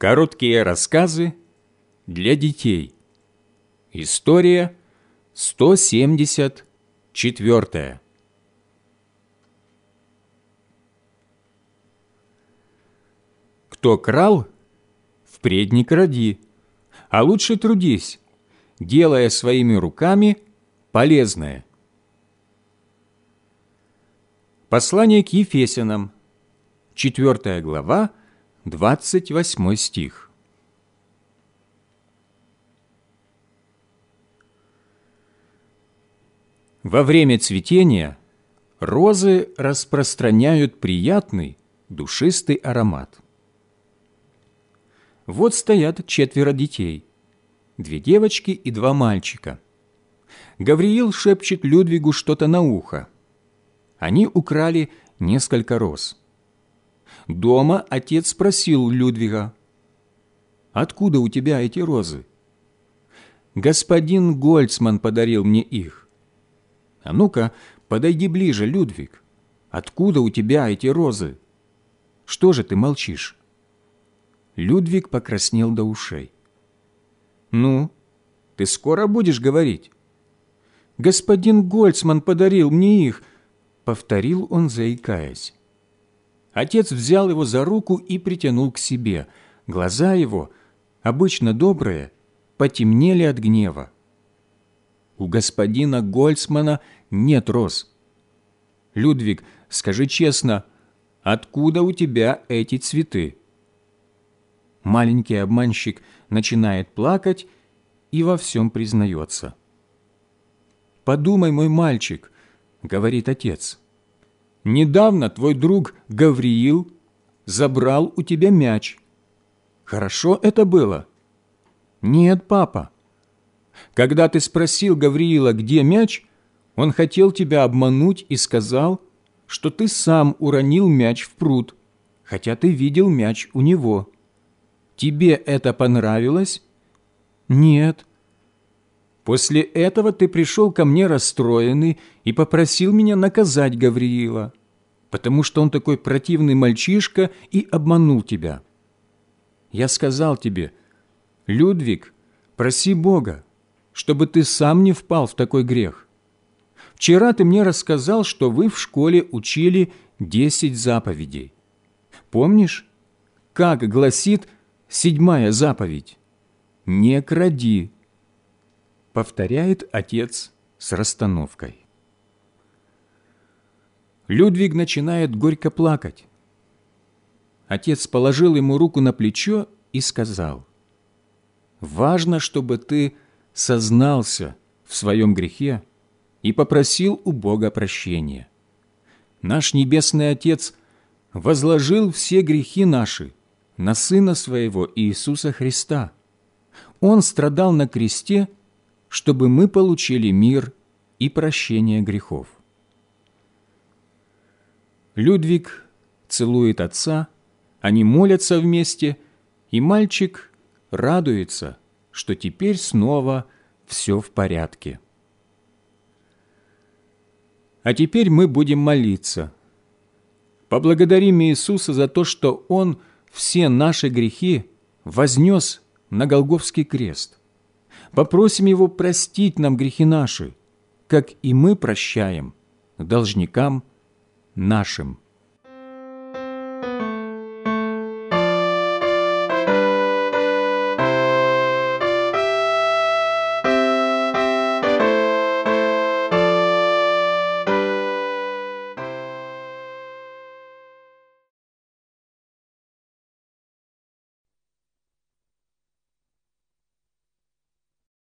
Короткие рассказы для детей. История 174. Кто крал, впредь кради, а лучше трудись, делая своими руками полезное. Послание к Ефесянам, 4 глава, 28 стих. Во время цветения розы распространяют приятный, душистый аромат. Вот стоят четверо детей, две девочки и два мальчика. Гавриил шепчет Людвигу что-то на ухо. Они украли несколько роз. Дома отец спросил Людвига, «Откуда у тебя эти розы?» «Господин Гольцман подарил мне их». «А ну-ка, подойди ближе, Людвиг. Откуда у тебя эти розы? Что же ты молчишь?» Людвиг покраснел до ушей. «Ну, ты скоро будешь говорить?» «Господин Гольцман подарил мне их», — повторил он, заикаясь. Отец взял его за руку и притянул к себе. Глаза его, обычно добрые, потемнели от гнева. У господина Гольцмана нет роз. Людвиг, скажи честно, откуда у тебя эти цветы? Маленький обманщик начинает плакать и во всем признается. «Подумай, мой мальчик», — говорит отец, — недавно твой друг Гавриил забрал у тебя мяч. Хорошо это было? Нет, папа. Когда ты спросил Гавриила, где мяч, он хотел тебя обмануть и сказал, что ты сам уронил мяч в пруд, хотя ты видел мяч у него. Тебе это понравилось? Нет. После этого ты пришел ко мне расстроенный и попросил меня наказать Гавриила, потому что он такой противный мальчишка и обманул тебя. Я сказал тебе, Людвиг, проси Бога, чтобы ты сам не впал в такой грех. Вчера ты мне рассказал, что вы в школе учили десять заповедей. Помнишь, как гласит седьмая заповедь? «Не кради», повторяет отец с расстановкой. Людвиг начинает горько плакать. Отец положил ему руку на плечо и сказал, «Важно, чтобы ты сознался в своем грехе и попросил у Бога прощения. Наш Небесный Отец возложил все грехи наши на Сына Своего Иисуса Христа. Он страдал на кресте – чтобы мы получили мир и прощение грехов. Людвиг целует отца, они молятся вместе, и мальчик радуется, что теперь снова все в порядке. А теперь мы будем молиться. Поблагодарим Иисуса за то, что Он все наши грехи вознес на Голговский крест попросим Его простить нам грехи наши, как и мы прощаем должникам нашим.